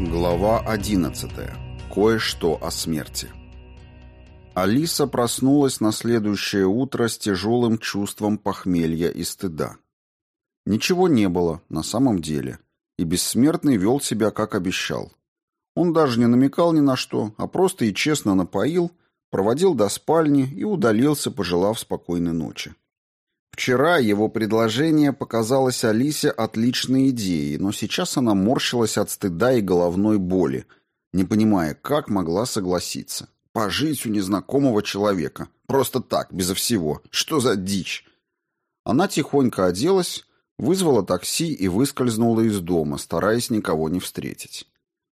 Глава 11. Кое-что о смерти. Алиса проснулась на следующее утро с тяжелым чувством похмелья и стыда. Ничего не было, на самом деле, и бессмертный вел себя, как обещал. Он даже не намекал ни на что, а просто и честно напоил, проводил до спальни и удалился, пожелав спокойной ночи. Вчера его предложение показалось Алисе отличной идеей, но сейчас она морщилась от стыда и головной боли, не понимая, как могла согласиться. Пожить у незнакомого человека. Просто так, безо всего. Что за дичь? Она тихонько оделась, вызвала такси и выскользнула из дома, стараясь никого не встретить.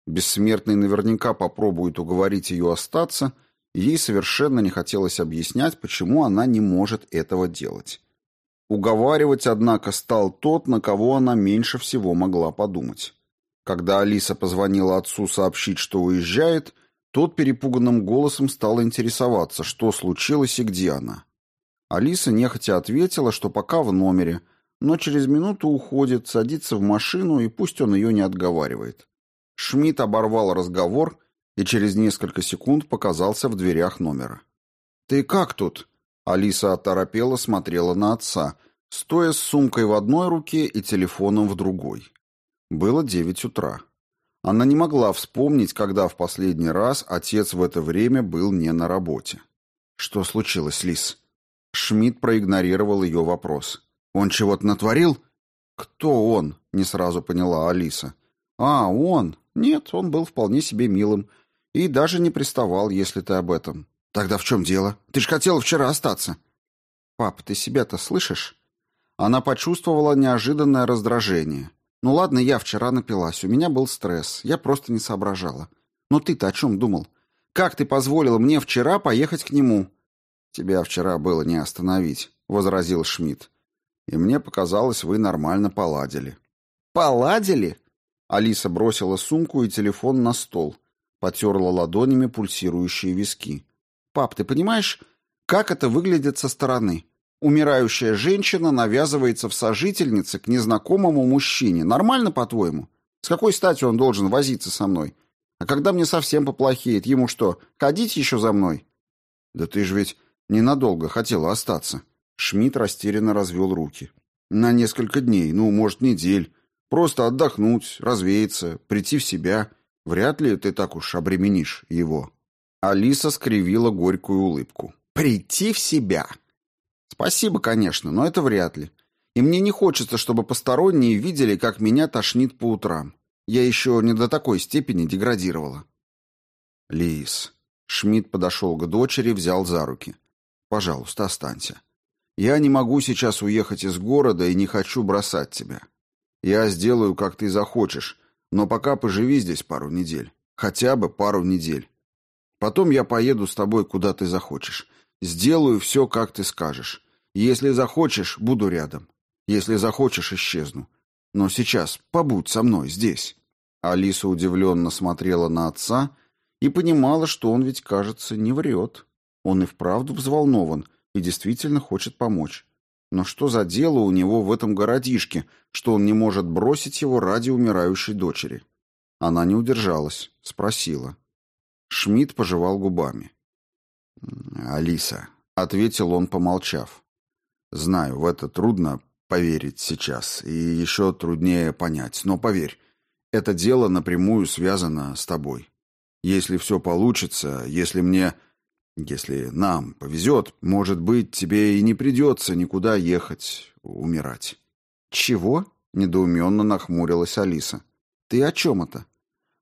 Бессмертный наверняка попробует уговорить ее остаться, ей совершенно не хотелось объяснять, почему она не может этого делать. Уговаривать, однако, стал тот, на кого она меньше всего могла подумать. Когда Алиса позвонила отцу сообщить, что уезжает, тот перепуганным голосом стал интересоваться, что случилось и где она. Алиса нехотя ответила, что пока в номере, но через минуту уходит, садится в машину, и пусть он ее не отговаривает. Шмидт оборвал разговор и через несколько секунд показался в дверях номера. «Ты как тут?» Алиса оторопела смотрела на отца, стоя с сумкой в одной руке и телефоном в другой. Было девять утра. Она не могла вспомнить, когда в последний раз отец в это время был не на работе. «Что случилось, Лис?» Шмидт проигнорировал ее вопрос. «Он чего-то натворил?» «Кто он?» — не сразу поняла Алиса. «А, он? Нет, он был вполне себе милым. И даже не приставал, если ты об этом. Тогда в чем дело? Ты ж хотела вчера остаться. Пап, ты себя-то слышишь? Она почувствовала неожиданное раздражение. Ну ладно, я вчера напилась, у меня был стресс, я просто не соображала. Но ты-то о чем думал? Как ты позволила мне вчера поехать к нему? Тебя вчера было не остановить, возразил Шмидт. И мне показалось, вы нормально поладили. Поладили? Алиса бросила сумку и телефон на стол, потерла ладонями пульсирующие виски. Пап, ты понимаешь, как это выглядит со стороны? Умирающая женщина навязывается в сожительнице к незнакомому мужчине. Нормально, по-твоему? С какой стати он должен возиться со мной? А когда мне совсем поплохеет, ему что, ходить еще за мной? Да ты же ведь ненадолго хотела остаться. Шмидт растерянно развел руки. На несколько дней, ну, может, недель. Просто отдохнуть, развеяться, прийти в себя. Вряд ли ты так уж обременишь его. Алиса скривила горькую улыбку. «Прийти в себя!» «Спасибо, конечно, но это вряд ли. И мне не хочется, чтобы посторонние видели, как меня тошнит по утрам. Я еще не до такой степени деградировала». «Лис...» Шмидт подошел к дочери, взял за руки. «Пожалуйста, останься. Я не могу сейчас уехать из города и не хочу бросать тебя. Я сделаю, как ты захочешь, но пока поживи здесь пару недель. Хотя бы пару недель. Потом я поеду с тобой, куда ты захочешь. Сделаю все, как ты скажешь. Если захочешь, буду рядом. Если захочешь, исчезну. Но сейчас побудь со мной здесь». Алиса удивленно смотрела на отца и понимала, что он ведь, кажется, не врет. Он и вправду взволнован и действительно хочет помочь. Но что за дело у него в этом городишке, что он не может бросить его ради умирающей дочери? Она не удержалась, спросила. Шмидт пожевал губами. «Алиса», — ответил он, помолчав. «Знаю, в это трудно поверить сейчас, и еще труднее понять, но поверь, это дело напрямую связано с тобой. Если все получится, если мне... Если нам повезет, может быть, тебе и не придется никуда ехать, умирать». «Чего?» — недоуменно нахмурилась Алиса. «Ты о чем это?»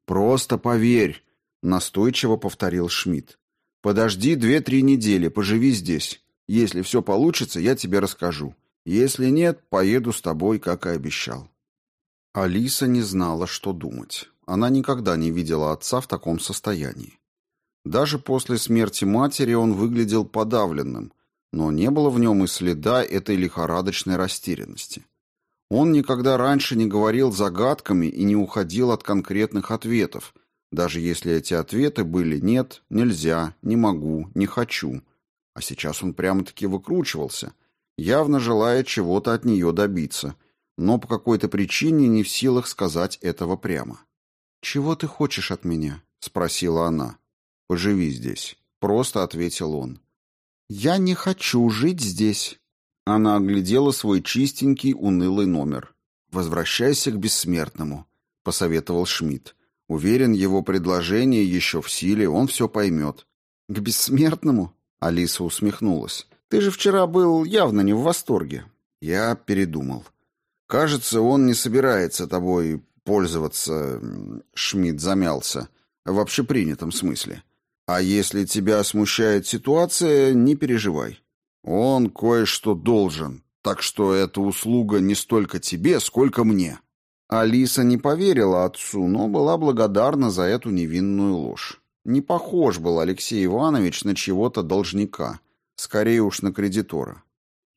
«Просто поверь», Настойчиво повторил Шмидт. Подожди две-три недели, поживи здесь. Если все получится, я тебе расскажу. Если нет, поеду с тобой, как и обещал. Алиса не знала, что думать. Она никогда не видела отца в таком состоянии. Даже после смерти матери он выглядел подавленным, но не было в нем и следа этой лихорадочной растерянности. Он никогда раньше не говорил загадками и не уходил от конкретных ответов, даже если эти ответы были «нет», «нельзя», «не могу», «не хочу». А сейчас он прямо-таки выкручивался, явно желая чего-то от нее добиться, но по какой-то причине не в силах сказать этого прямо. «Чего ты хочешь от меня?» — спросила она. «Поживи здесь», — просто ответил он. «Я не хочу жить здесь». Она оглядела свой чистенький, унылый номер. «Возвращайся к бессмертному», — посоветовал Шмидт. Уверен, его предложение еще в силе, он все поймет. «К бессмертному?» — Алиса усмехнулась. «Ты же вчера был явно не в восторге». Я передумал. «Кажется, он не собирается тобой пользоваться...» Шмидт замялся. «В общепринятом смысле. А если тебя смущает ситуация, не переживай. Он кое-что должен, так что эта услуга не столько тебе, сколько мне». Алиса не поверила отцу, но была благодарна за эту невинную ложь. Не похож был Алексей Иванович на чего-то должника, скорее уж на кредитора.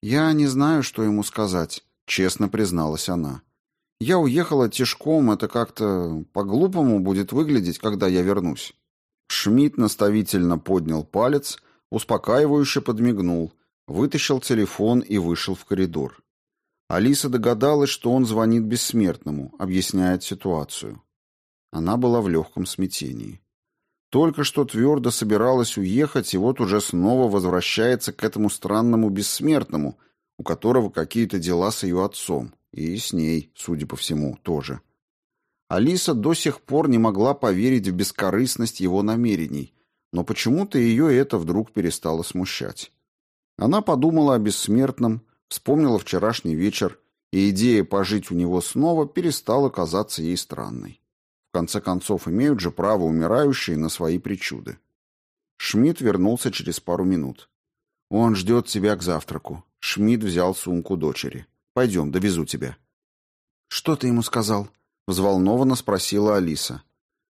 «Я не знаю, что ему сказать», — честно призналась она. «Я уехала тишком, это как-то по-глупому будет выглядеть, когда я вернусь». Шмидт наставительно поднял палец, успокаивающе подмигнул, вытащил телефон и вышел в коридор. Алиса догадалась, что он звонит бессмертному, объясняет ситуацию. Она была в легком смятении. Только что твердо собиралась уехать, и вот уже снова возвращается к этому странному бессмертному, у которого какие-то дела с ее отцом, и с ней, судя по всему, тоже. Алиса до сих пор не могла поверить в бескорыстность его намерений, но почему-то ее это вдруг перестало смущать. Она подумала о бессмертном, Вспомнила вчерашний вечер, и идея пожить у него снова перестала казаться ей странной. В конце концов, имеют же право умирающие на свои причуды. Шмидт вернулся через пару минут. «Он ждет тебя к завтраку». Шмидт взял сумку дочери. «Пойдем, довезу тебя». «Что ты ему сказал?» — взволнованно спросила Алиса.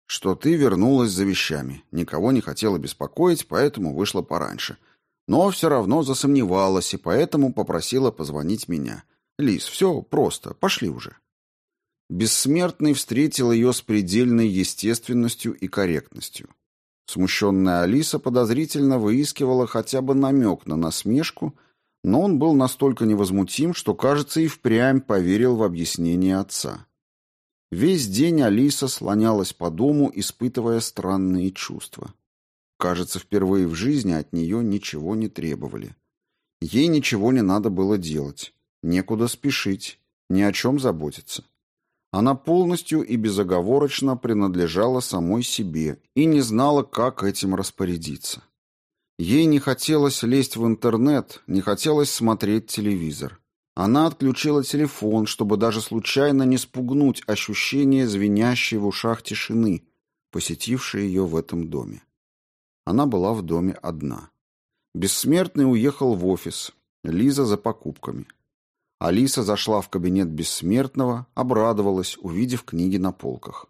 «Что ты вернулась за вещами. Никого не хотела беспокоить, поэтому вышла пораньше но все равно засомневалась и поэтому попросила позвонить меня. «Лис, все просто, пошли уже». Бессмертный встретил ее с предельной естественностью и корректностью. Смущенная Алиса подозрительно выискивала хотя бы намек на насмешку, но он был настолько невозмутим, что, кажется, и впрямь поверил в объяснение отца. Весь день Алиса слонялась по дому, испытывая странные чувства. Кажется, впервые в жизни от нее ничего не требовали. Ей ничего не надо было делать, некуда спешить, ни о чем заботиться. Она полностью и безоговорочно принадлежала самой себе и не знала, как этим распорядиться. Ей не хотелось лезть в интернет, не хотелось смотреть телевизор. Она отключила телефон, чтобы даже случайно не спугнуть ощущение звенящей в ушах тишины, посетившей ее в этом доме. Она была в доме одна. Бессмертный уехал в офис, Лиза за покупками. Алиса зашла в кабинет Бессмертного, обрадовалась, увидев книги на полках.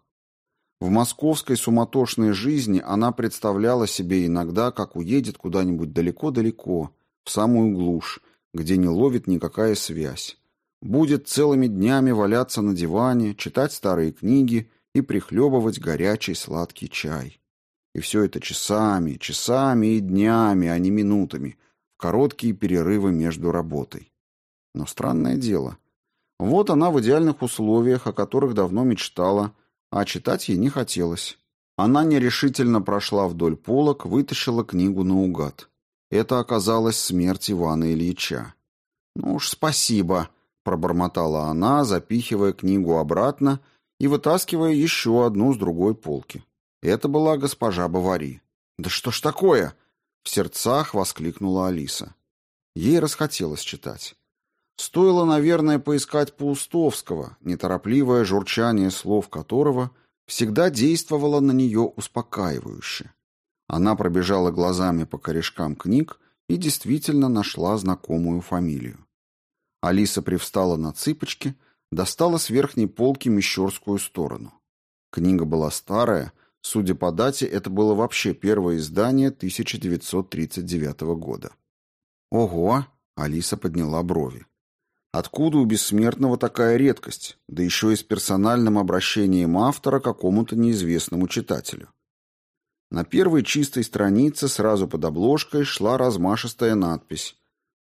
В московской суматошной жизни она представляла себе иногда, как уедет куда-нибудь далеко-далеко, в самую глушь, где не ловит никакая связь. Будет целыми днями валяться на диване, читать старые книги и прихлебывать горячий сладкий чай. И все это часами, часами и днями, а не минутами, в короткие перерывы между работой. Но странное дело. Вот она в идеальных условиях, о которых давно мечтала, а читать ей не хотелось. Она нерешительно прошла вдоль полок, вытащила книгу наугад. Это оказалось смерть Ивана Ильича. «Ну уж спасибо», — пробормотала она, запихивая книгу обратно и вытаскивая еще одну с другой полки. Это была госпожа Бавари. «Да что ж такое?» — в сердцах воскликнула Алиса. Ей расхотелось читать. Стоило, наверное, поискать Паустовского, неторопливое журчание слов которого всегда действовало на нее успокаивающе. Она пробежала глазами по корешкам книг и действительно нашла знакомую фамилию. Алиса привстала на цыпочки, достала с верхней полки мещерскую сторону. Книга была старая, Судя по дате, это было вообще первое издание 1939 года. «Ого!» — Алиса подняла брови. «Откуда у бессмертного такая редкость, да еще и с персональным обращением автора к какому-то неизвестному читателю?» На первой чистой странице сразу под обложкой шла размашистая надпись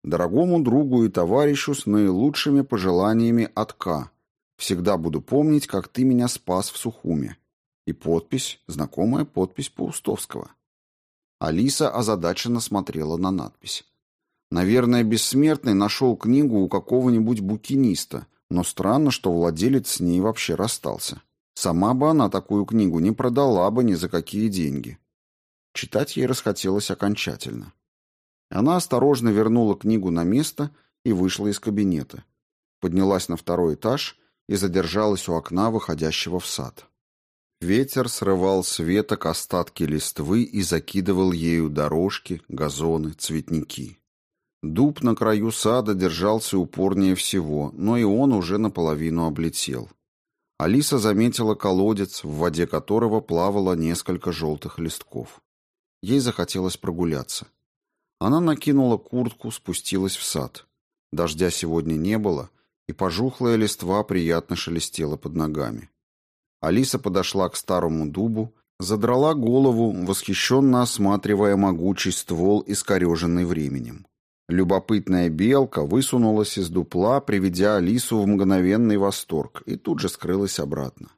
«Дорогому другу и товарищу с наилучшими пожеланиями от К. Всегда буду помнить, как ты меня спас в Сухуме. И подпись, знакомая подпись Паустовского. Алиса озадаченно смотрела на надпись. Наверное, бессмертный нашел книгу у какого-нибудь букиниста, но странно, что владелец с ней вообще расстался. Сама бы она такую книгу не продала бы ни за какие деньги. Читать ей расхотелось окончательно. Она осторожно вернула книгу на место и вышла из кабинета. Поднялась на второй этаж и задержалась у окна, выходящего в сад. Ветер срывал с веток остатки листвы и закидывал ею дорожки, газоны, цветники. Дуб на краю сада держался упорнее всего, но и он уже наполовину облетел. Алиса заметила колодец, в воде которого плавало несколько желтых листков. Ей захотелось прогуляться. Она накинула куртку, спустилась в сад. Дождя сегодня не было, и пожухлая листва приятно шелестела под ногами. Алиса подошла к старому дубу, задрала голову, восхищенно осматривая могучий ствол, искореженный временем. Любопытная белка высунулась из дупла, приведя Алису в мгновенный восторг, и тут же скрылась обратно.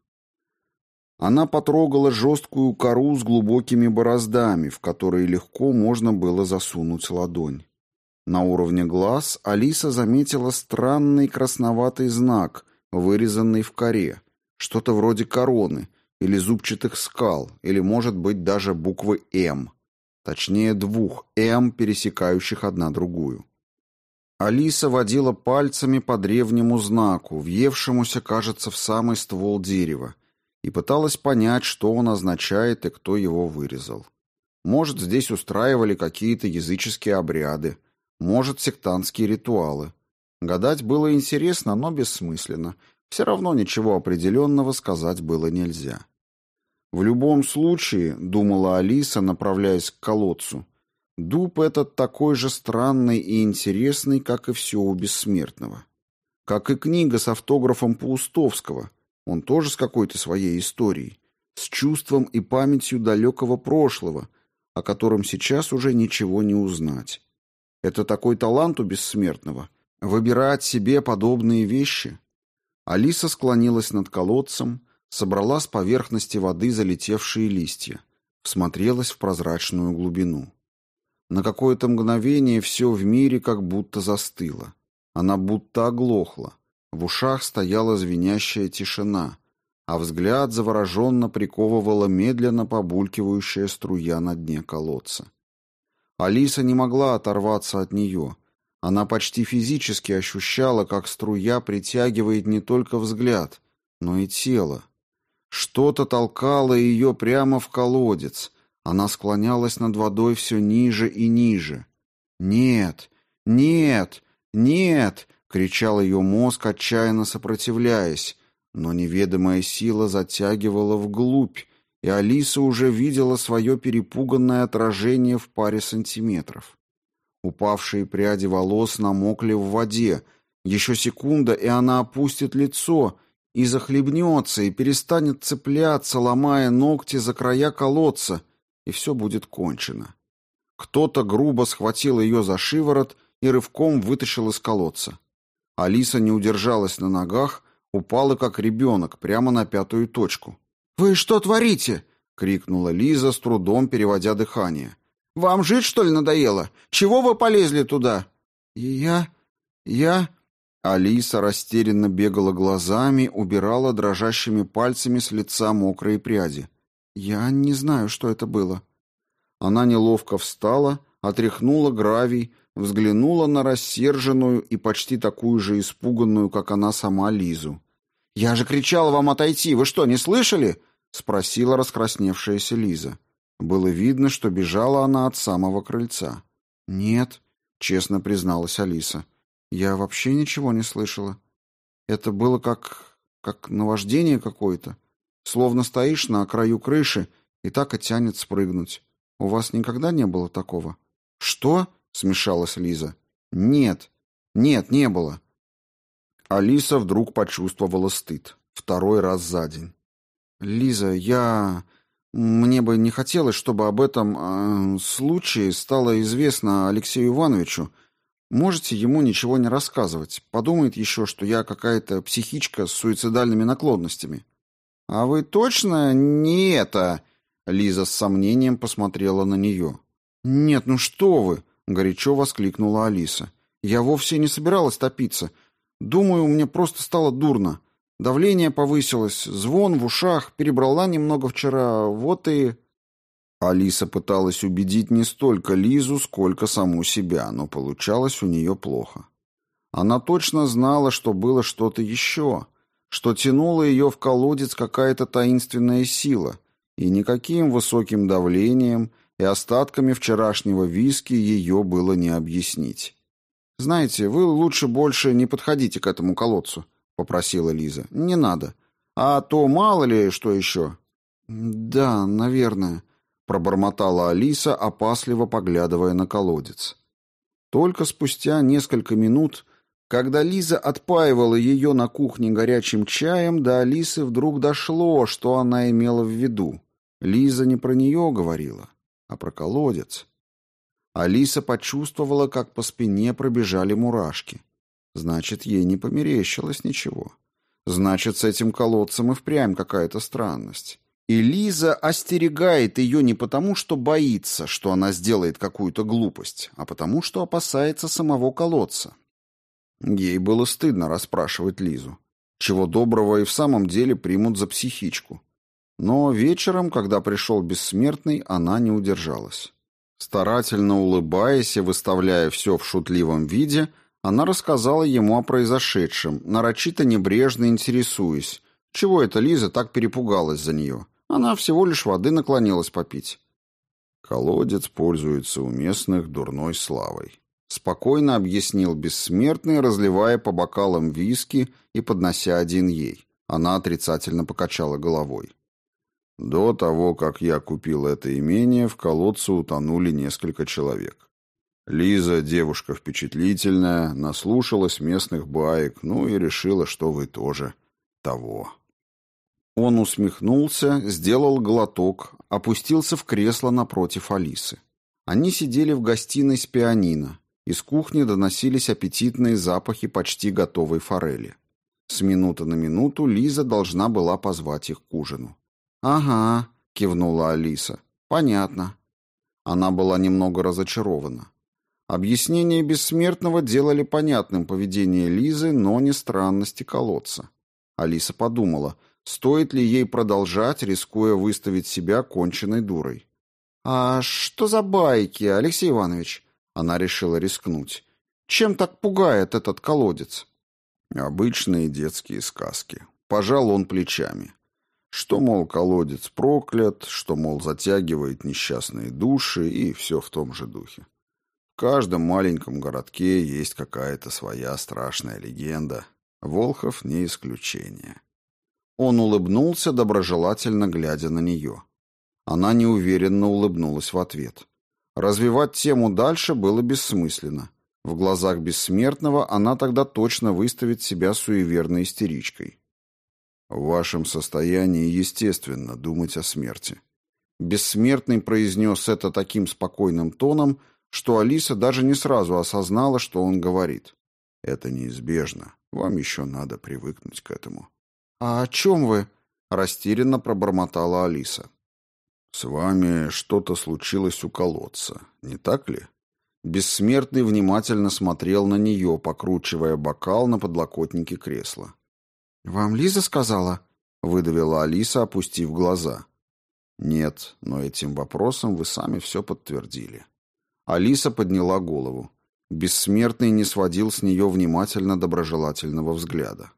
Она потрогала жесткую кору с глубокими бороздами, в которые легко можно было засунуть ладонь. На уровне глаз Алиса заметила странный красноватый знак, вырезанный в коре, что-то вроде короны или зубчатых скал, или, может быть, даже буквы «М». Точнее, двух «М», пересекающих одна другую. Алиса водила пальцами по древнему знаку, въевшемуся, кажется, в самый ствол дерева, и пыталась понять, что он означает и кто его вырезал. Может, здесь устраивали какие-то языческие обряды, может, сектантские ритуалы. Гадать было интересно, но бессмысленно. Все равно ничего определенного сказать было нельзя. В любом случае, думала Алиса, направляясь к колодцу, дуб этот такой же странный и интересный, как и все у бессмертного. Как и книга с автографом Паустовского, он тоже с какой-то своей историей, с чувством и памятью далекого прошлого, о котором сейчас уже ничего не узнать. Это такой талант у бессмертного — выбирать себе подобные вещи. Алиса склонилась над колодцем, собрала с поверхности воды залетевшие листья, всмотрелась в прозрачную глубину. На какое-то мгновение все в мире как будто застыло. Она будто оглохла. В ушах стояла звенящая тишина, а взгляд завороженно приковывала медленно побулькивающая струя на дне колодца. Алиса не могла оторваться от нее. Она почти физически ощущала, как струя притягивает не только взгляд, но и тело. Что-то толкало ее прямо в колодец. Она склонялась над водой все ниже и ниже. «Нет! Нет! Нет!» — кричал ее мозг, отчаянно сопротивляясь. Но неведомая сила затягивала вглубь, и Алиса уже видела свое перепуганное отражение в паре сантиметров. Упавшие пряди волос намокли в воде. Еще секунда, и она опустит лицо — и захлебнется, и перестанет цепляться, ломая ногти за края колодца, и все будет кончено. Кто-то грубо схватил ее за шиворот и рывком вытащил из колодца. Алиса не удержалась на ногах, упала как ребенок, прямо на пятую точку. «Вы что творите?» — крикнула Лиза, с трудом переводя дыхание. «Вам жить, что ли, надоело? Чего вы полезли туда?» «Я... я...» Алиса растерянно бегала глазами, убирала дрожащими пальцами с лица мокрые пряди. «Я не знаю, что это было». Она неловко встала, отряхнула гравий, взглянула на рассерженную и почти такую же испуганную, как она сама, Лизу. «Я же кричала вам отойти, вы что, не слышали?» — спросила раскрасневшаяся Лиза. Было видно, что бежала она от самого крыльца. «Нет», — честно призналась Алиса. Я вообще ничего не слышала. Это было как... как наваждение какое-то. Словно стоишь на краю крыши и так и тянет спрыгнуть. У вас никогда не было такого? Что? Смешалась Лиза. Нет. Нет, не было. Алиса вдруг почувствовала стыд. Второй раз за день. Лиза, я... Мне бы не хотелось, чтобы об этом э, случае стало известно Алексею Ивановичу, Можете ему ничего не рассказывать. Подумает еще, что я какая-то психичка с суицидальными наклонностями. «А вы точно не это?» Лиза с сомнением посмотрела на нее. «Нет, ну что вы!» — горячо воскликнула Алиса. «Я вовсе не собиралась топиться. Думаю, мне просто стало дурно. Давление повысилось, звон в ушах, перебрала немного вчера, вот и...» Алиса пыталась убедить не столько Лизу, сколько саму себя, но получалось у нее плохо. Она точно знала, что было что-то еще, что тянуло ее в колодец какая-то таинственная сила, и никаким высоким давлением и остатками вчерашнего виски ее было не объяснить. «Знаете, вы лучше больше не подходите к этому колодцу», — попросила Лиза. «Не надо. А то мало ли что еще». «Да, наверное», — пробормотала Алиса, опасливо поглядывая на колодец. Только спустя несколько минут когда Лиза отпаивала ее на кухне горячим чаем, до Алисы вдруг дошло, что она имела в виду. Лиза не про нее говорила, а про колодец. Алиса почувствовала, как по спине пробежали мурашки. Значит, ей не померещилось ничего. Значит, с этим колодцем и впрямь какая-то странность. И Лиза остерегает ее не потому, что боится, что она сделает какую-то глупость, а потому, что опасается самого колодца. Ей было стыдно расспрашивать Лизу. Чего доброго и в самом деле примут за психичку. Но вечером, когда пришел бессмертный, она не удержалась. Старательно улыбаясь и выставляя все в шутливом виде, она рассказала ему о произошедшем, нарочито небрежно интересуясь, чего эта Лиза так перепугалась за нее. Она всего лишь воды наклонилась попить. Колодец пользуется у местных дурной славой. Спокойно объяснил бессмертный, разливая по бокалам виски и поднося один ей. Она отрицательно покачала головой. До того, как я купил это имение, в колодце утонули несколько человек. Лиза, девушка впечатлительная, наслушалась местных баек, ну и решила, что вы тоже того. Он усмехнулся, сделал глоток, опустился в кресло напротив Алисы. Они сидели в гостиной с пианино. Из кухни доносились аппетитные запахи почти готовой форели. С минуты на минуту Лиза должна была позвать их к ужину. «Ага», — кивнула Алиса. «Понятно». Она была немного разочарована. Объяснения бессмертного делали понятным поведение Лизы, но не странности колодца. Алиса подумала, стоит ли ей продолжать, рискуя выставить себя конченной дурой. «А что за байки, Алексей Иванович?» Она решила рискнуть. Чем так пугает этот колодец? Обычные детские сказки. Пожал он плечами. Что, мол, колодец проклят, что, мол, затягивает несчастные души и все в том же духе. Каждом маленьком городке есть какая-то своя страшная легенда. Волхов не исключение. Он улыбнулся, доброжелательно глядя на нее. Она неуверенно улыбнулась в ответ. Развивать тему дальше было бессмысленно. В глазах бессмертного она тогда точно выставит себя суеверной истеричкой. В вашем состоянии естественно думать о смерти. Бессмертный произнес это таким спокойным тоном, что Алиса даже не сразу осознала, что он говорит. Это неизбежно. Вам еще надо привыкнуть к этому. А о чем вы? растерянно пробормотала Алиса. «С вами что-то случилось у колодца, не так ли?» Бессмертный внимательно смотрел на нее, покручивая бокал на подлокотнике кресла. «Вам Лиза сказала?» — выдавила Алиса, опустив глаза. «Нет, но этим вопросом вы сами все подтвердили». Алиса подняла голову. Бессмертный не сводил с нее внимательно доброжелательного взгляда.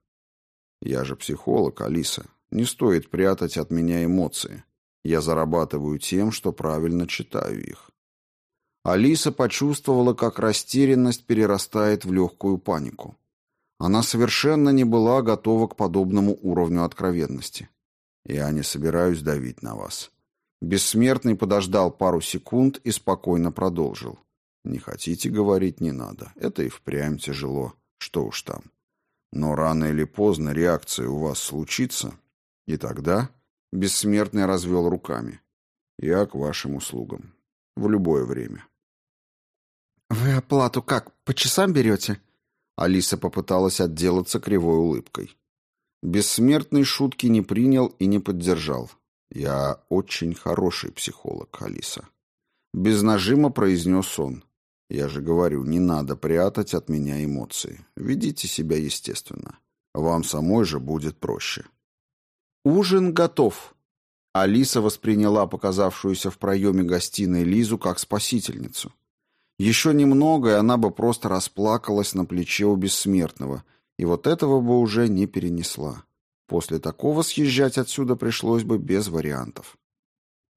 «Я же психолог, Алиса. Не стоит прятать от меня эмоции. Я зарабатываю тем, что правильно читаю их. Алиса почувствовала, как растерянность перерастает в легкую панику. Она совершенно не была готова к подобному уровню откровенности. «Я не собираюсь давить на вас». Бессмертный подождал пару секунд и спокойно продолжил. «Не хотите говорить, не надо. Это и впрямь тяжело. Что уж там. Но рано или поздно реакция у вас случится, и тогда Бессмертный развел руками. Я к вашим услугам. В любое время. «Вы оплату как, по часам берете?» Алиса попыталась отделаться кривой улыбкой. Бессмертный шутки не принял и не поддержал. «Я очень хороший психолог, Алиса». Без нажима произнес он. «Я же говорю, не надо прятать от меня эмоции. Ведите себя естественно. Вам самой же будет проще». «Ужин готов». Алиса восприняла показавшуюся в проеме гостиной Лизу как спасительницу. Еще немного, и она бы просто расплакалась на плече у бессмертного, и вот этого бы уже не перенесла. После такого съезжать отсюда пришлось бы без вариантов.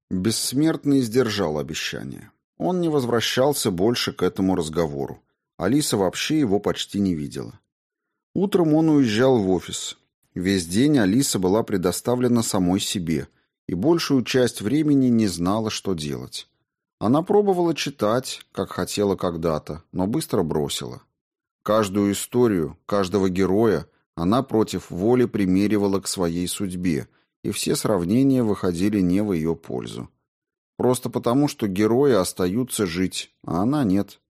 Бессмертный сдержал обещание. Он не возвращался больше к этому разговору. Алиса вообще его почти не видела. Утром он уезжал в офис. Весь день Алиса была предоставлена самой себе и большую часть времени не знала, что делать. Она пробовала читать, как хотела когда-то, но быстро бросила. Каждую историю, каждого героя она против воли примеривала к своей судьбе, и все сравнения выходили не в ее пользу. Просто потому, что герои остаются жить, а она нет.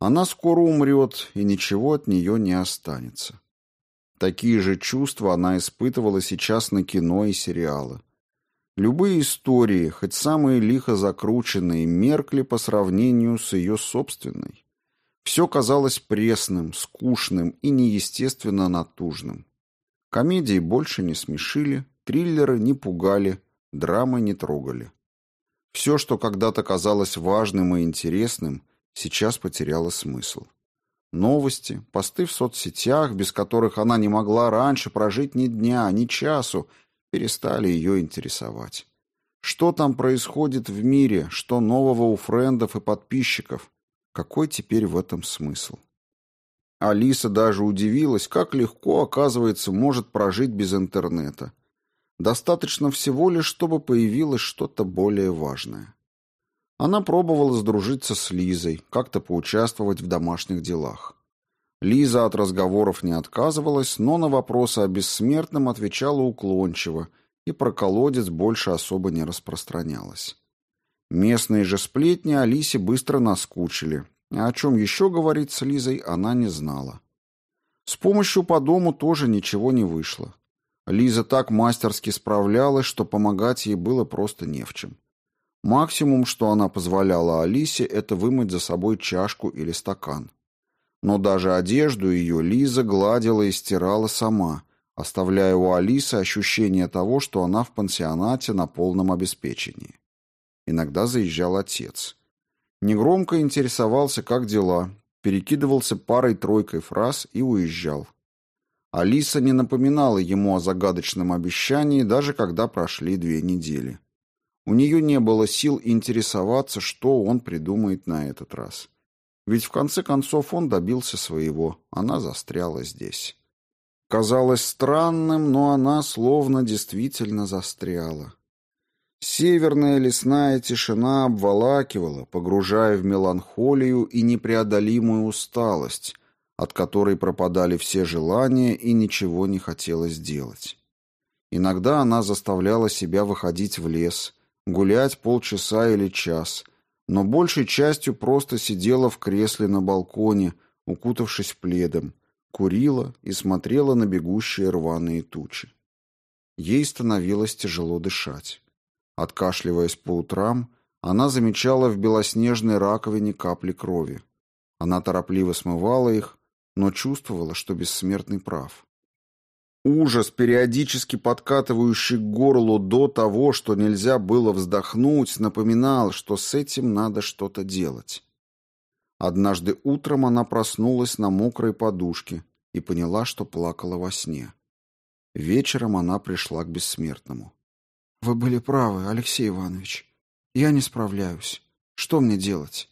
Она скоро умрет, и ничего от нее не останется. Такие же чувства она испытывала сейчас на кино и сериалы. Любые истории, хоть самые лихо закрученные, меркли по сравнению с ее собственной. Все казалось пресным, скучным и неестественно натужным. Комедии больше не смешили, триллеры не пугали, драмы не трогали. Все, что когда-то казалось важным и интересным, сейчас потеряло смысл. Новости, посты в соцсетях, без которых она не могла раньше прожить ни дня, ни часу, перестали ее интересовать. Что там происходит в мире, что нового у френдов и подписчиков? Какой теперь в этом смысл? Алиса даже удивилась, как легко, оказывается, может прожить без интернета. Достаточно всего лишь, чтобы появилось что-то более важное. Она пробовала сдружиться с Лизой, как-то поучаствовать в домашних делах. Лиза от разговоров не отказывалась, но на вопросы о бессмертном отвечала уклончиво и про колодец больше особо не распространялась. Местные же сплетни Алисе быстро наскучили, а о чем еще говорить с Лизой она не знала. С помощью по дому тоже ничего не вышло. Лиза так мастерски справлялась, что помогать ей было просто не в чем. Максимум, что она позволяла Алисе, это вымыть за собой чашку или стакан. Но даже одежду ее Лиза гладила и стирала сама, оставляя у Алисы ощущение того, что она в пансионате на полном обеспечении. Иногда заезжал отец. Негромко интересовался, как дела, перекидывался парой-тройкой фраз и уезжал. Алиса не напоминала ему о загадочном обещании, даже когда прошли две недели. У нее не было сил интересоваться, что он придумает на этот раз. Ведь в конце концов он добился своего, она застряла здесь. Казалось странным, но она словно действительно застряла. Северная лесная тишина обволакивала, погружая в меланхолию и непреодолимую усталость, от которой пропадали все желания и ничего не хотелось делать. Иногда она заставляла себя выходить в лес, гулять полчаса или час – но большей частью просто сидела в кресле на балконе, укутавшись пледом, курила и смотрела на бегущие рваные тучи. Ей становилось тяжело дышать. Откашливаясь по утрам, она замечала в белоснежной раковине капли крови. Она торопливо смывала их, но чувствовала, что бессмертный прав. Ужас, периодически подкатывающий к горлу до того, что нельзя было вздохнуть, напоминал, что с этим надо что-то делать. Однажды утром она проснулась на мокрой подушке и поняла, что плакала во сне. Вечером она пришла к бессмертному. «Вы были правы, Алексей Иванович. Я не справляюсь. Что мне делать?»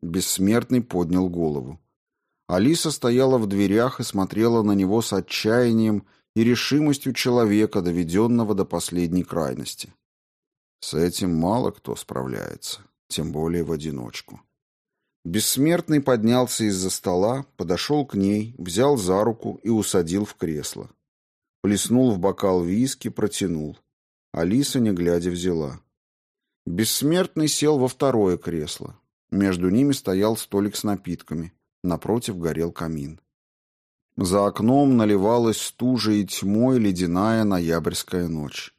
Бессмертный поднял голову. Алиса стояла в дверях и смотрела на него с отчаянием и решимостью человека, доведенного до последней крайности. С этим мало кто справляется, тем более в одиночку. Бессмертный поднялся из-за стола, подошел к ней, взял за руку и усадил в кресло. Плеснул в бокал виски, протянул. Алиса, не глядя, взяла. Бессмертный сел во второе кресло. Между ними стоял столик с напитками. Напротив горел камин. За окном наливалась стужей и тьмой ледяная ноябрьская ночь.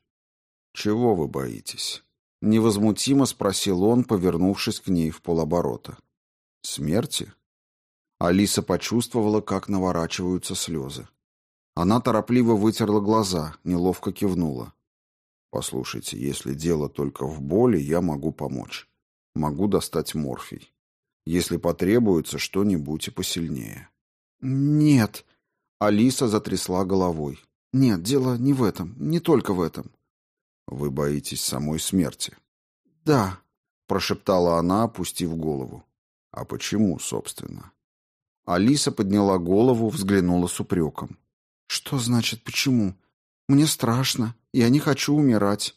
«Чего вы боитесь?» — невозмутимо спросил он, повернувшись к ней в полоборота. «Смерти?» Алиса почувствовала, как наворачиваются слезы. Она торопливо вытерла глаза, неловко кивнула. «Послушайте, если дело только в боли, я могу помочь. Могу достать морфий. Если потребуется что-нибудь и посильнее». «Нет», — Алиса затрясла головой. «Нет, дело не в этом, не только в этом». «Вы боитесь самой смерти?» «Да», — прошептала она, опустив голову. «А почему, собственно?» Алиса подняла голову, взглянула с упреком. «Что значит «почему»? Мне страшно. Я не хочу умирать».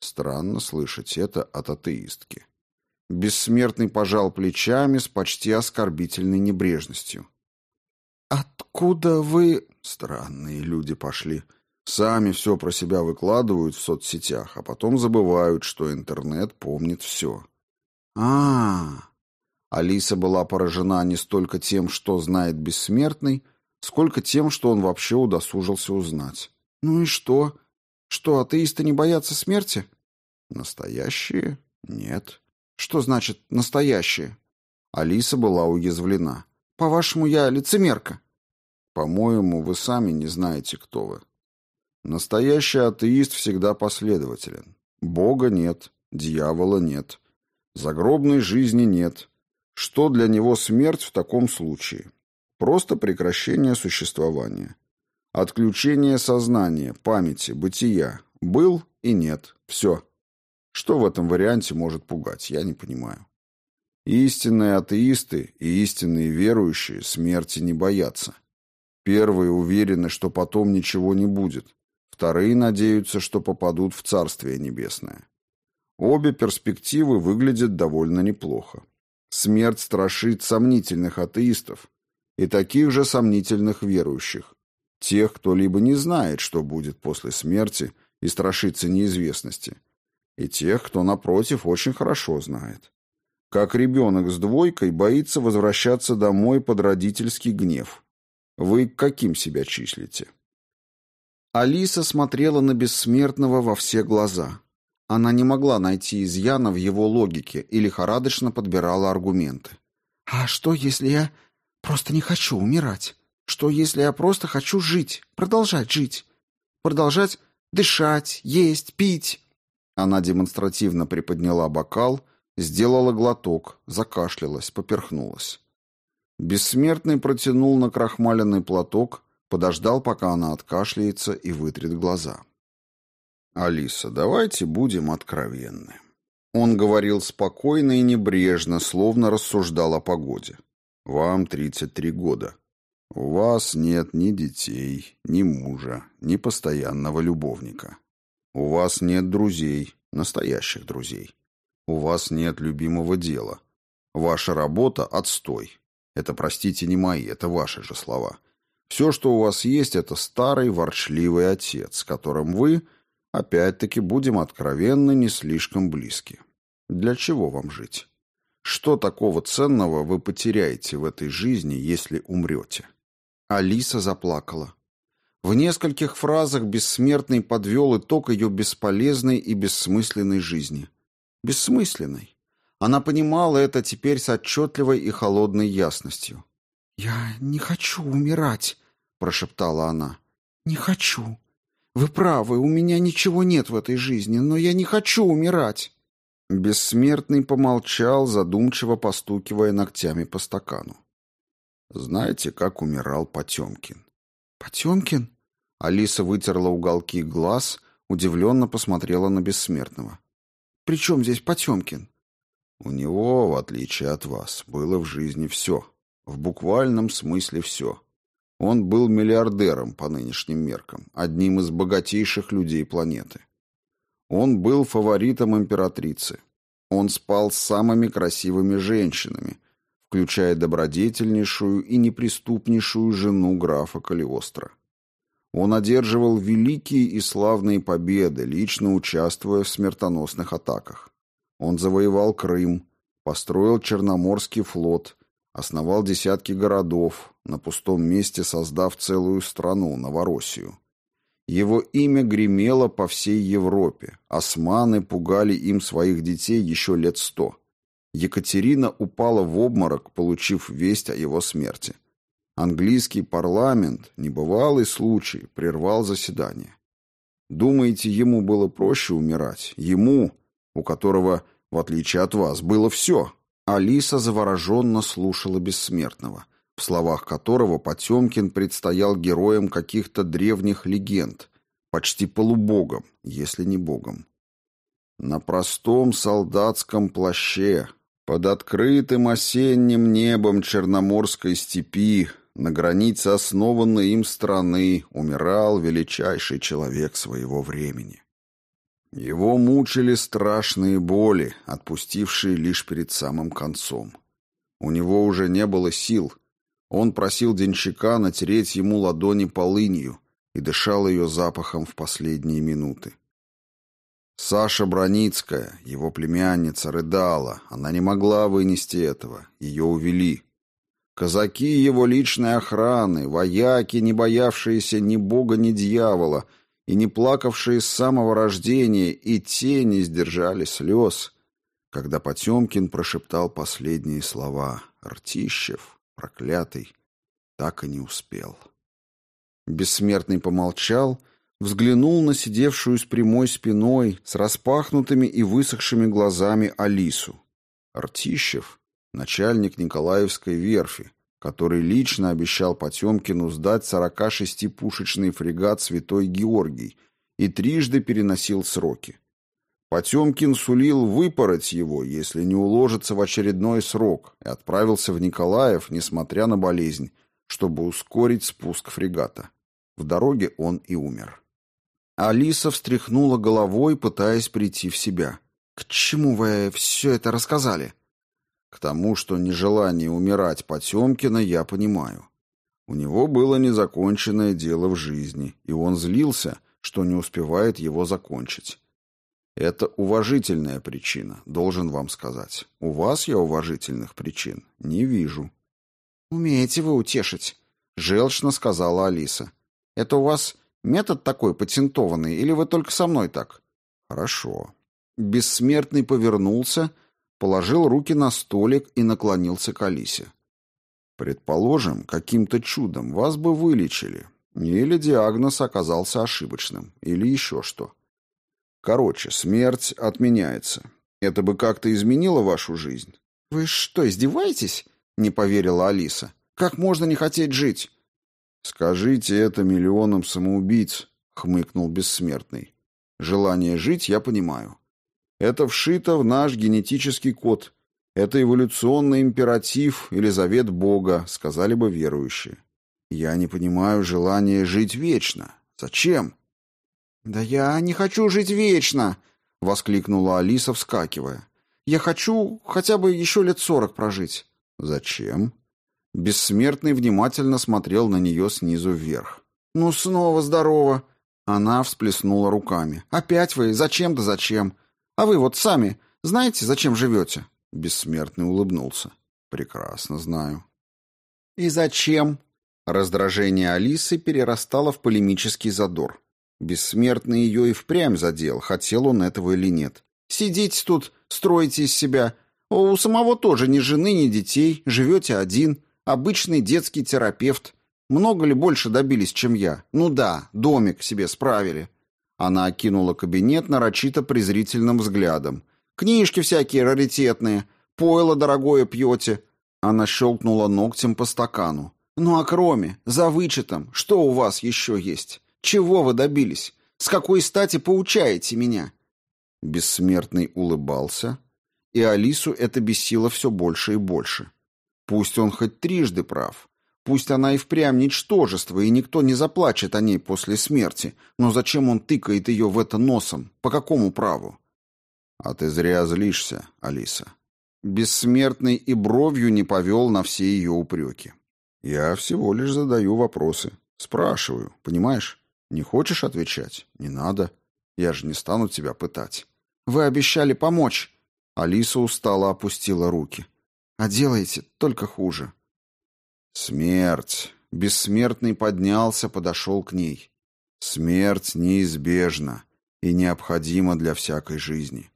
Странно слышать это от атеистки. Бессмертный пожал плечами с почти оскорбительной небрежностью. «Откуда вы...» Странные люди пошли. Сами все про себя выкладывают в соцсетях, а потом забывают, что интернет помнит все. а, -а, -а. Алиса была поражена не столько тем, что знает бессмертный, сколько тем, что он вообще удосужился узнать. «Ну и что? Что, атеисты не боятся смерти?» «Настоящие? Нет». «Что значит «настоящие»?» Алиса была уязвлена. «По-вашему, я лицемерка?» «По-моему, вы сами не знаете, кто вы. Настоящий атеист всегда последователен. Бога нет, дьявола нет, загробной жизни нет. Что для него смерть в таком случае? Просто прекращение существования. Отключение сознания, памяти, бытия. Был и нет. Все. Что в этом варианте может пугать, я не понимаю. Истинные атеисты и истинные верующие смерти не боятся. Первые уверены, что потом ничего не будет. Вторые надеются, что попадут в Царствие Небесное. Обе перспективы выглядят довольно неплохо. Смерть страшит сомнительных атеистов и таких же сомнительных верующих, тех, кто либо не знает, что будет после смерти и страшится неизвестности, и тех, кто, напротив, очень хорошо знает. Как ребенок с двойкой боится возвращаться домой под родительский гнев. Вы каким себя числите? Алиса смотрела на бессмертного во все глаза. Она не могла найти изъяна в его логике и лихорадочно подбирала аргументы. «А что, если я просто не хочу умирать? Что, если я просто хочу жить, продолжать жить? Продолжать дышать, есть, пить?» Она демонстративно приподняла бокал, сделала глоток, закашлялась, поперхнулась. Бессмертный протянул на крахмаленный платок, подождал, пока она откашляется и вытрет глаза. «Алиса, давайте будем откровенны». Он говорил спокойно и небрежно, словно рассуждал о погоде. «Вам 33 года. У вас нет ни детей, ни мужа, ни постоянного любовника. У вас нет друзей, настоящих друзей. У вас нет любимого дела. Ваша работа — отстой. Это, простите, не мои, это ваши же слова. Все, что у вас есть, это старый ворчливый отец, с которым вы, опять-таки, будем откровенны, не слишком близки. Для чего вам жить? Что такого ценного вы потеряете в этой жизни, если умрете? Алиса заплакала. В нескольких фразах бессмертный подвел итог ее бесполезной и бессмысленной жизни. Бессмысленной. Она понимала это теперь с отчетливой и холодной ясностью. «Я не хочу умирать», — прошептала она. «Не хочу. Вы правы, у меня ничего нет в этой жизни, но я не хочу умирать». Бессмертный помолчал, задумчиво постукивая ногтями по стакану. «Знаете, как умирал Потемкин?» «Потемкин?» Алиса вытерла уголки глаз, удивленно посмотрела на Бессмертного. «При чем здесь Потемкин?» «У него, в отличие от вас, было в жизни все», в буквальном смысле все. Он был миллиардером по нынешним меркам, одним из богатейших людей планеты. Он был фаворитом императрицы. Он спал с самыми красивыми женщинами, включая добродетельнейшую и неприступнейшую жену графа Калиостро. Он одерживал великие и славные победы, лично участвуя в смертоносных атаках. Он завоевал Крым, построил Черноморский флот, Основал десятки городов, на пустом месте создав целую страну, Новороссию. Его имя гремело по всей Европе. Османы пугали им своих детей еще лет сто. Екатерина упала в обморок, получив весть о его смерти. Английский парламент, небывалый случай, прервал заседание. Думаете, ему было проще умирать? Ему, у которого, в отличие от вас, было все? Алиса завороженно слушала бессмертного, в словах которого Потемкин предстоял героем каких-то древних легенд, почти полубогом, если не богом. На простом солдатском плаще, под открытым осенним небом Черноморской степи, на границе основанной им страны, умирал величайший человек своего времени. Его мучили страшные боли, отпустившие лишь перед самым концом. У него уже не было сил. Он просил денщика натереть ему ладони полынью и дышал ее запахом в последние минуты. Саша Броницкая, его племянница, рыдала. Она не могла вынести этого. Ее увели. Казаки его личной охраны, вояки, не боявшиеся ни бога, ни дьявола, и не плакавшие с самого рождения, и те не сдержали слез, когда Потемкин прошептал последние слова. Ртищев, проклятый, так и не успел. Бессмертный помолчал взглянул на сидевшую с прямой спиной, с распахнутыми и высохшими глазами Алису. Артищев, начальник Николаевской верфи, который лично обещал Потемкину сдать 46-пушечный фрегат «Святой Георгий» и трижды переносил сроки. Потемкин сулил выпороть его, если не уложится в очередной срок, и отправился в Николаев, несмотря на болезнь, чтобы ускорить спуск фрегата. В дороге он и умер. Алиса встряхнула головой, пытаясь прийти в себя. «К чему вы все это рассказали?» «К тому, что нежелание умирать Потемкина я понимаю. У него было незаконченное дело в жизни, и он злился, что не успевает его закончить. Это уважительная причина, должен вам сказать. У вас я уважительных причин не вижу». «Умеете вы утешить», — желчно сказала Алиса. «Это у вас Метод такой патентованный, или вы только со мной так? Хорошо. Бессмертный повернулся, положил руки на столик и наклонился к Алисе. Предположим, каким-то чудом вас бы вылечили. Или диагноз оказался ошибочным, или еще что. Короче, смерть отменяется. Это бы как-то изменило вашу жизнь? Вы что, издеваетесь? Не поверила Алиса. Как можно не хотеть жить? «Скажите это миллионам самоубийц», — хмыкнул бессмертный. «Желание жить я понимаю. Это вшито в наш генетический код. Это эволюционный императив или завет Бога, сказали бы верующие. Я не понимаю желания жить вечно. Зачем?» «Да я не хочу жить вечно!» — воскликнула Алиса, вскакивая. «Я хочу хотя бы еще лет сорок прожить». «Зачем?» Бессмертный внимательно смотрел на нее снизу вверх. «Ну, снова здорово!» Она всплеснула руками. «Опять вы? Зачем да зачем? А вы вот сами знаете, зачем живете?» Бессмертный улыбнулся. «Прекрасно знаю». «И зачем?» Раздражение Алисы перерастало в полемический задор. Бессмертный ее и впрямь задел, хотел он этого или нет. «Сидите тут, строите из себя. У самого тоже ни жены, ни детей, живете один. Обычный детский терапевт. Много ли больше добились, чем я? Ну да, домик себе справили. Она окинула кабинет нарочито презрительным взглядом. Книжки всякие раритетные. Пойло дорогое пьете. Она щелкнула ногтем по стакану. Ну а кроме, за вычетом, что у вас еще есть? Чего вы добились? С какой стати поучаете меня? Бессмертный улыбался, и Алису это бесило все больше и больше. Пусть он хоть трижды прав. Пусть она и впрямь ничтожество, и никто не заплачет о ней после смерти. Но зачем он тыкает ее в это носом? По какому праву? А ты зря злишься, Алиса. Бессмертный и бровью не повел на все ее упреки. Я всего лишь задаю вопросы. Спрашиваю, понимаешь? Не хочешь отвечать? Не надо. Я же не стану тебя пытать. Вы обещали помочь. Алиса устало опустила руки. А делаете только хуже». «Смерть!» Бессмертный поднялся, подошел к ней. «Смерть неизбежна и необходима для всякой жизни.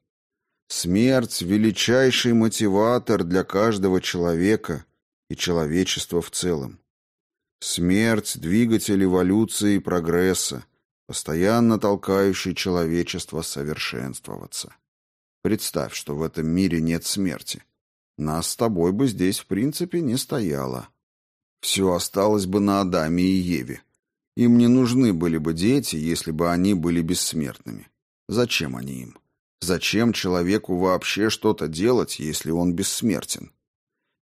Смерть — величайший мотиватор для каждого человека и человечества в целом. Смерть — двигатель эволюции и прогресса, постоянно толкающий человечество совершенствоваться. Представь, что в этом мире нет смерти. Нас с тобой бы здесь в принципе не стояло. Все осталось бы на Адаме и Еве. Им не нужны были бы дети, если бы они были бессмертными. Зачем они им? Зачем человеку вообще что-то делать, если он бессмертен?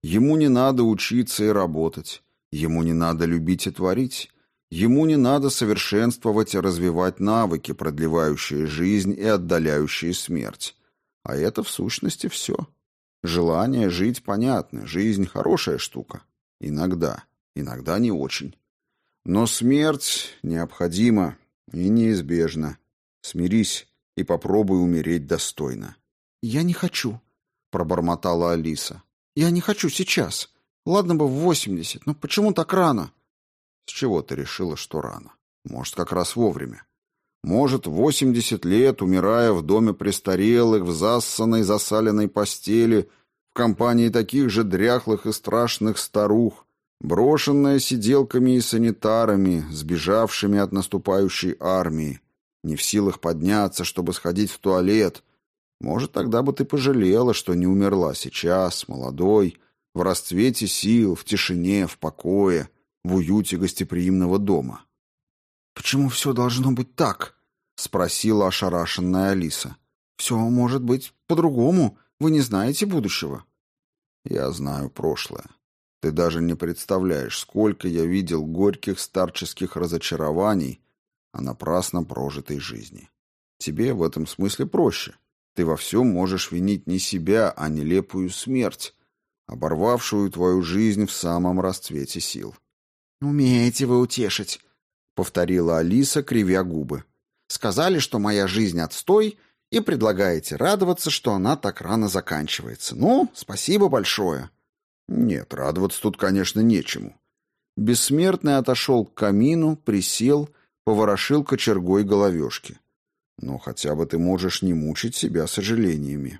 Ему не надо учиться и работать. Ему не надо любить и творить. Ему не надо совершенствовать и развивать навыки, продлевающие жизнь и отдаляющие смерть. А это в сущности все. Желание жить понятно, жизнь хорошая штука. Иногда, иногда не очень. Но смерть необходима и неизбежна. Смирись и попробуй умереть достойно. «Я не хочу», — пробормотала Алиса. «Я не хочу сейчас. Ладно бы в восемьдесят, но почему так рано?» «С чего ты решила, что рано? Может, как раз вовремя. Может, восемьдесят лет, умирая в доме престарелых, в зассанной засаленной постели, в компании таких же дряхлых и страшных старух, брошенная сиделками и санитарами, сбежавшими от наступающей армии, не в силах подняться, чтобы сходить в туалет. Может, тогда бы ты пожалела, что не умерла сейчас, молодой, в расцвете сил, в тишине, в покое, в уюте гостеприимного дома. «Почему все должно быть так?» — спросила ошарашенная Алиса. «Все может быть по-другому. Вы не знаете будущего». «Я знаю прошлое. Ты даже не представляешь, сколько я видел горьких старческих разочарований о напрасно прожитой жизни. Тебе в этом смысле проще. Ты во всем можешь винить не себя, а нелепую смерть, оборвавшую твою жизнь в самом расцвете сил. «Умеете вы утешить», — повторила Алиса, кривя губы. «Сказали, что моя жизнь отстой, и предлагаете радоваться, что она так рано заканчивается. Ну, спасибо большое». Нет, радоваться тут, конечно, нечему. Бессмертный отошел к камину, присел, поворошил кочергой головешки. Но хотя бы ты можешь не мучить себя сожалениями.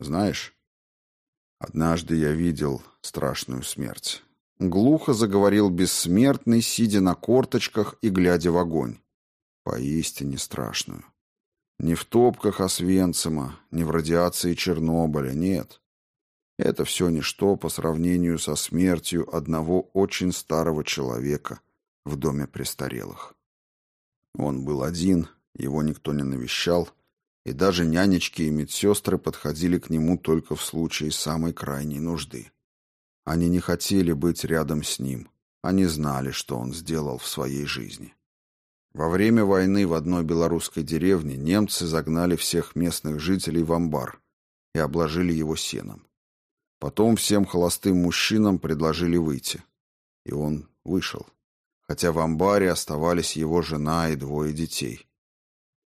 Знаешь, однажды я видел страшную смерть. Глухо заговорил бессмертный, сидя на корточках и глядя в огонь. Поистине страшную. Не в топках Освенцима, не в радиации Чернобыля, нет. Это все ничто по сравнению со смертью одного очень старого человека в доме престарелых. Он был один, его никто не навещал, и даже нянечки и медсестры подходили к нему только в случае самой крайней нужды. Они не хотели быть рядом с ним, они знали, что он сделал в своей жизни. Во время войны в одной белорусской деревне немцы загнали всех местных жителей в амбар и обложили его сеном. Потом всем холостым мужчинам предложили выйти. И он вышел, хотя в амбаре оставались его жена и двое детей.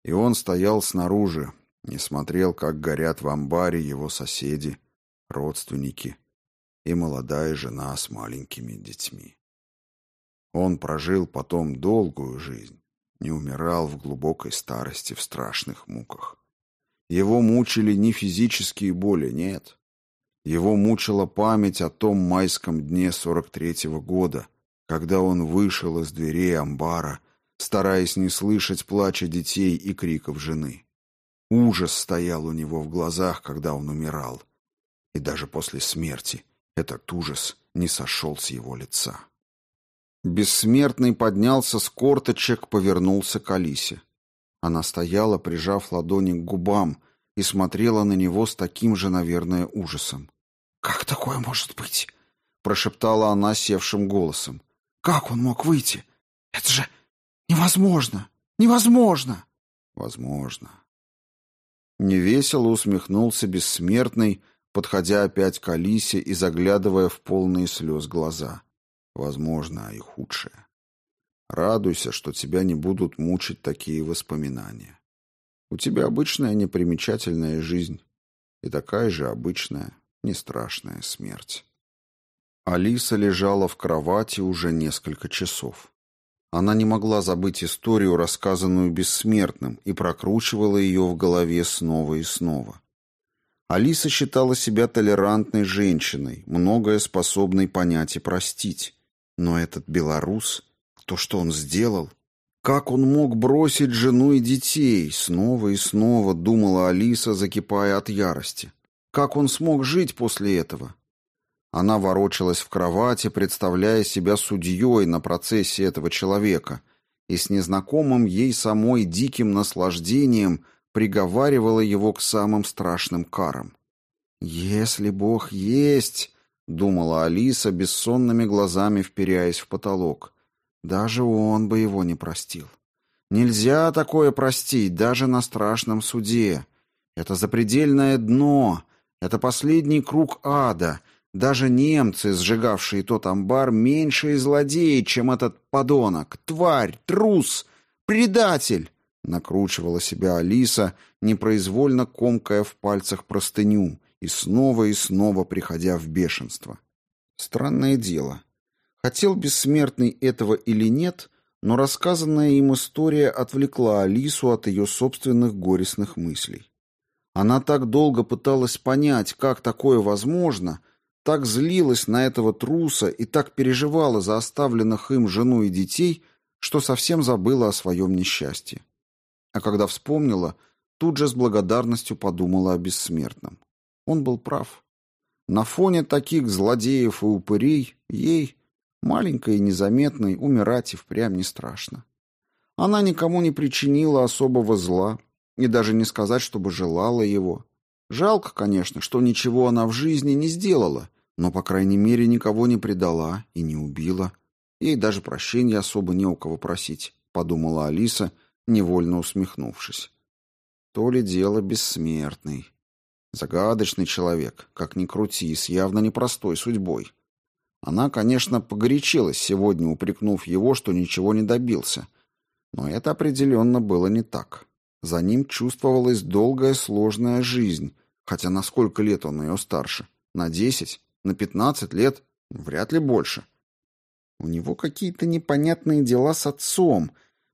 И он стоял снаружи, не смотрел, как горят в амбаре его соседи, родственники и молодая жена с маленькими детьми. Он прожил потом долгую жизнь, не умирал в глубокой старости в страшных муках. Его мучили не физические боли, нет, его мучила память о том майском дне 43-го года, когда он вышел из дверей амбара, стараясь не слышать плача детей и криков жены. Ужас стоял у него в глазах, когда он умирал. И даже после смерти этот ужас не сошел с его лица. Бессмертный поднялся с корточек, повернулся к Алисе. Она стояла, прижав ладони к губам, и смотрела на него с таким же, наверное, ужасом. «Как такое может быть?» — прошептала она севшим голосом. «Как он мог выйти? Это же невозможно! Невозможно!» «Возможно». Невесело усмехнулся бессмертный, подходя опять к Алисе и заглядывая в полные слез глаза. Возможно, и худшее. Радуйся, что тебя не будут мучить такие воспоминания. У тебя обычная непримечательная жизнь. И такая же обычная, не страшная смерть. Алиса лежала в кровати уже несколько часов. Она не могла забыть историю, рассказанную бессмертным, и прокручивала ее в голове снова и снова. Алиса считала себя толерантной женщиной, многое способной понять и простить. Но этот белорус, то, что он сделал... Как он мог бросить жену и детей? Снова и снова думала Алиса, закипая от ярости. Как он смог жить после этого? Она ворочалась в кровати, представляя себя судьей на процессе этого человека, и с незнакомым ей самой диким наслаждением приговаривала его к самым страшным карам. «Если Бог есть», — думала Алиса, бессонными глазами вперяясь в потолок, — «даже он бы его не простил. Нельзя такое простить даже на страшном суде. Это запредельное дно, это последний круг ада, даже немцы, сжигавшие тот амбар, меньшие злодеи, чем этот подонок, тварь, трус, предатель!» Накручивала себя Алиса, непроизвольно комкая в пальцах простыню и снова и снова приходя в бешенство. Странное дело. Хотел бессмертный этого или нет, но рассказанная им история отвлекла Алису от ее собственных горестных мыслей. Она так долго пыталась понять, как такое возможно — так злилась на этого труса и так переживала за оставленных им жену и детей, что совсем забыла о своем несчастье. А когда вспомнила, тут же с благодарностью подумала о бессмертном. Он был прав. На фоне таких злодеев и упырей ей, маленькой и незаметной, умирать и впрямь не страшно. Она никому не причинила особого зла, и даже не сказать, чтобы желала его. Жалко, конечно, что ничего она в жизни не сделала, но, по крайней мере, никого не предала и не убила. Ей даже прощения особо не у кого просить, подумала Алиса, невольно усмехнувшись. То ли дело бессмертный. Загадочный человек, как ни крути, с явно непростой судьбой. Она, конечно, погорячилась сегодня, упрекнув его, что ничего не добился. Но это определенно было не так. За ним чувствовалась долгая сложная жизнь, Хотя на сколько лет он ее старше? На десять? На пятнадцать лет? Вряд ли больше. У него какие-то непонятные дела с отцом,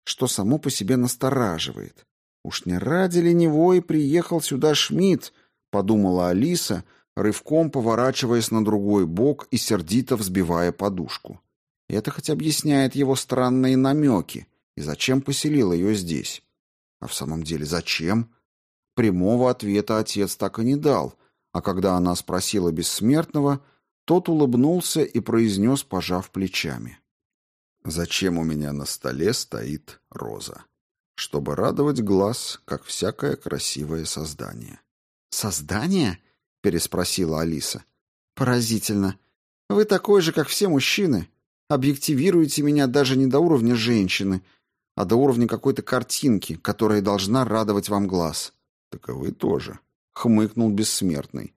что само по себе настораживает. Уж не ради ли него и приехал сюда Шмидт, подумала Алиса, рывком поворачиваясь на другой бок и сердито взбивая подушку. Это хоть объясняет его странные намеки и зачем поселил ее здесь. А в самом деле зачем? Прямого ответа отец так и не дал, а когда она спросила бессмертного, тот улыбнулся и произнес, пожав плечами. «Зачем у меня на столе стоит роза? Чтобы радовать глаз, как всякое красивое создание». «Создание?» — переспросила Алиса. «Поразительно. Вы такой же, как все мужчины. Объективируете меня даже не до уровня женщины, а до уровня какой-то картинки, которая должна радовать вам глаз. Таковы тоже, хмыкнул бессмертный.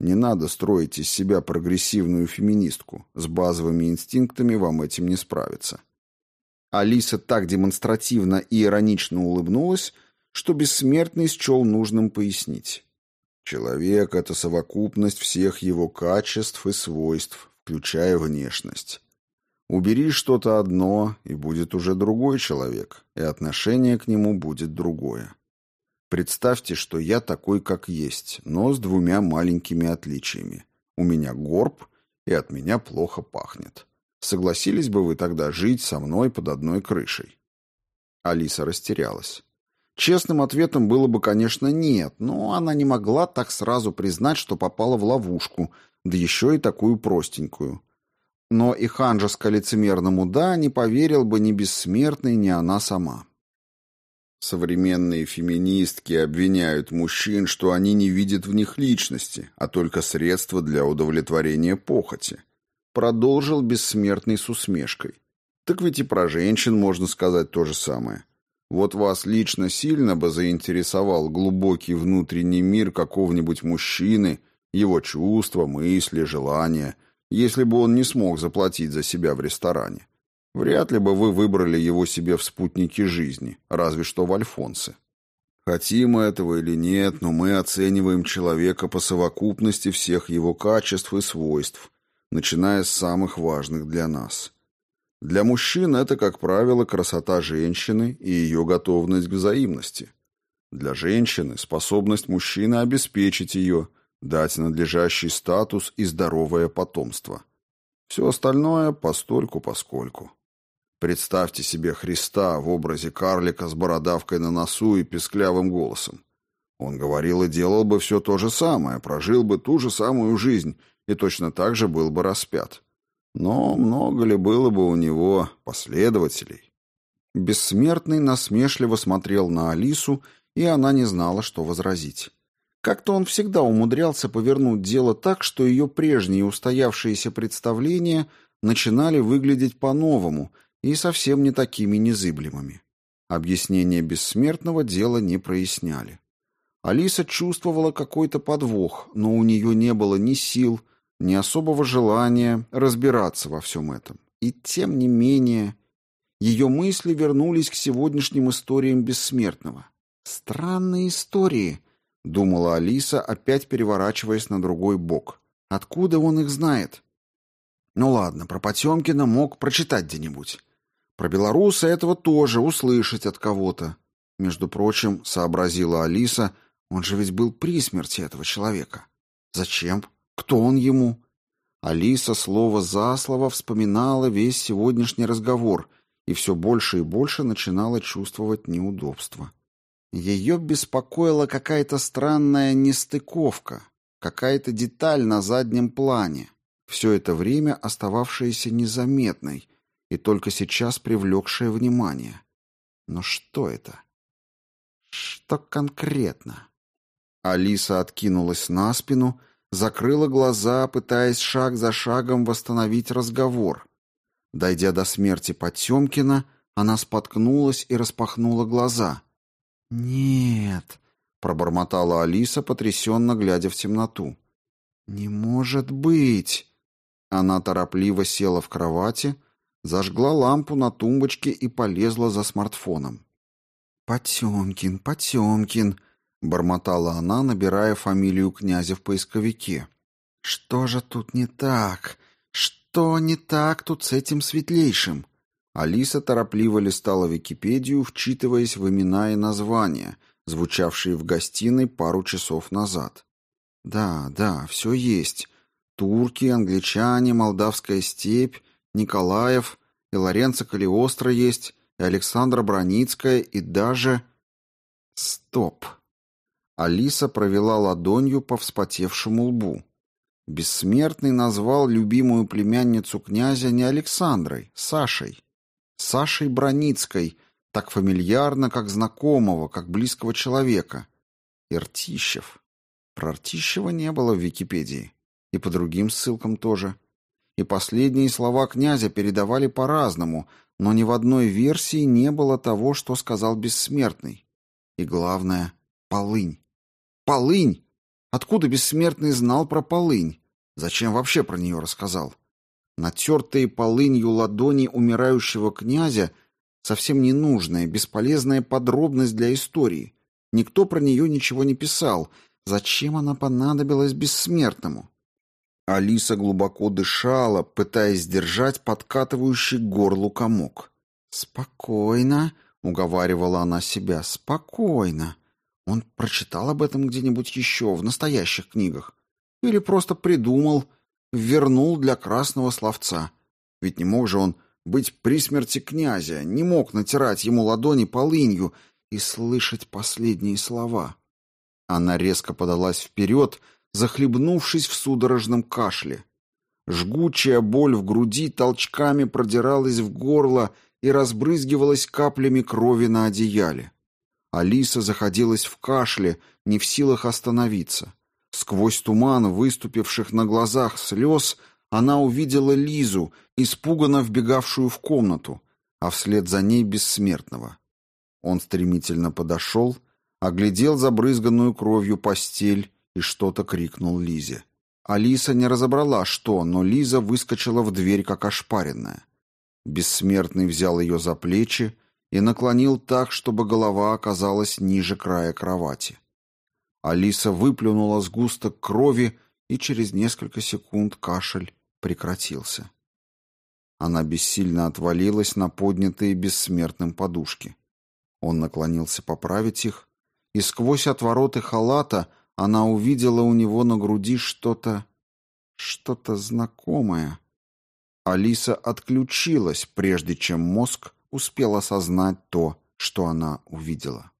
Не надо строить из себя прогрессивную феминистку. С базовыми инстинктами вам этим не справиться. Алиса так демонстративно и иронично улыбнулась, что бессмертный счел нужным пояснить. Человек — это совокупность всех его качеств и свойств, включая внешность. Убери что-то одно, и будет уже другой человек, и отношение к нему будет другое. Представьте, что я такой, как есть, но с двумя маленькими отличиями. У меня горб, и от меня плохо пахнет. Согласились бы вы тогда жить со мной под одной крышей?» Алиса растерялась. Честным ответом было бы, конечно, нет, но она не могла так сразу признать, что попала в ловушку, да еще и такую простенькую. Но и ханжеско-лицемерному «да» не поверил бы ни бессмертный, ни она сама. Современные феминистки обвиняют мужчин, что они не видят в них личности, а только средства для удовлетворения похоти. Продолжил бессмертный с усмешкой. Так ведь и про женщин можно сказать то же самое. Вот вас лично сильно бы заинтересовал глубокий внутренний мир какого-нибудь мужчины, его чувства, мысли, желания, если бы он не смог заплатить за себя в ресторане. Вряд ли бы вы выбрали его себе в спутники жизни, разве что в Альфонсы. Хотим мы этого или нет, но мы оцениваем человека по совокупности всех его качеств и свойств, начиная с самых важных для нас. Для мужчин это, как правило, красота женщины и ее готовность к взаимности. Для женщины – способность мужчины обеспечить ее, дать надлежащий статус и здоровое потомство. Все остальное – постольку-поскольку. Представьте себе Христа в образе карлика с бородавкой на носу и песклявым голосом. Он говорил и делал бы все то же самое, прожил бы ту же самую жизнь и точно так же был бы распят. Но много ли было бы у него последователей? Бессмертный насмешливо смотрел на Алису, и она не знала, что возразить. Как-то он всегда умудрялся повернуть дело так, что ее прежние устоявшиеся представления начинали выглядеть по-новому – и совсем не такими незыблемыми. Объяснения бессмертного дела не проясняли. Алиса чувствовала какой-то подвох, но у нее не было ни сил, ни особого желания разбираться во всем этом. И тем не менее, ее мысли вернулись к сегодняшним историям бессмертного. «Странные истории», — думала Алиса, опять переворачиваясь на другой бок. «Откуда он их знает?» «Ну ладно, про Потемкина мог прочитать где-нибудь. Про белоруса этого тоже услышать от кого-то. Между прочим, сообразила Алиса, он же ведь был при смерти этого человека. Зачем? Кто он ему? Алиса слово за слово вспоминала весь сегодняшний разговор и все больше и больше начинала чувствовать неудобство. Ее беспокоила какая-то странная нестыковка, какая-то деталь на заднем плане, все это время остававшаяся незаметной, и только сейчас привлекшее внимание. Но что это? Что конкретно? Алиса откинулась на спину, закрыла глаза, пытаясь шаг за шагом восстановить разговор. Дойдя до смерти Потемкина, она споткнулась и распахнула глаза. «Нет», — пробормотала Алиса, потрясенно глядя в темноту. «Не может быть!» Она торопливо села в кровати, зажгла лампу на тумбочке и полезла за смартфоном. «Потемкин, Потемкин», — бормотала она, набирая фамилию князя в поисковике. «Что же тут не так? Что не так тут с этим светлейшим?» Алиса торопливо листала Википедию, вчитываясь в имена и названия, звучавшие в гостиной пару часов назад. «Да, да, все есть. Турки, англичане, молдавская степь, Николаев, и Лоренцо Калиостро есть, и Александра Броницкая, и даже... Стоп. Алиса провела ладонью по вспотевшему лбу. Бессмертный назвал любимую племянницу князя не Александрой, Сашей. Сашей Броницкой, так фамильярно, как знакомого, как близкого человека. Иртищев. Про Ртищева не было в Википедии. И по другим ссылкам тоже и последние слова князя передавали по-разному, но ни в одной версии не было того, что сказал бессмертный. И главное — полынь. Полынь! Откуда бессмертный знал про полынь? Зачем вообще про нее рассказал? Натертые полынью ладони умирающего князя — совсем ненужная, бесполезная подробность для истории. Никто про нее ничего не писал. Зачем она понадобилась бессмертному? Алиса глубоко дышала, пытаясь сдержать подкатывающий горлу комок. «Спокойно», — уговаривала она себя, — «спокойно. Он прочитал об этом где-нибудь еще, в настоящих книгах. Или просто придумал, вернул для красного словца. Ведь не мог же он быть при смерти князя, не мог натирать ему ладони полынью и слышать последние слова». Она резко подалась вперед, — захлебнувшись в судорожном кашле. Жгучая боль в груди толчками продиралась в горло и разбрызгивалась каплями крови на одеяле. Алиса заходилась в кашле, не в силах остановиться. Сквозь туман выступивших на глазах слез она увидела Лизу, испуганно вбегавшую в комнату, а вслед за ней бессмертного. Он стремительно подошел, оглядел забрызганную кровью постель и что-то крикнул Лизе. Алиса не разобрала, что, но Лиза выскочила в дверь, как ошпаренная. Бессмертный взял ее за плечи и наклонил так, чтобы голова оказалась ниже края кровати. Алиса выплюнула сгусток крови, и через несколько секунд кашель прекратился. Она бессильно отвалилась на поднятые бессмертным подушки. Он наклонился поправить их, и сквозь отвороты халата она увидела у него на груди что-то... что-то знакомое. Алиса отключилась, прежде чем мозг успел осознать то, что она увидела.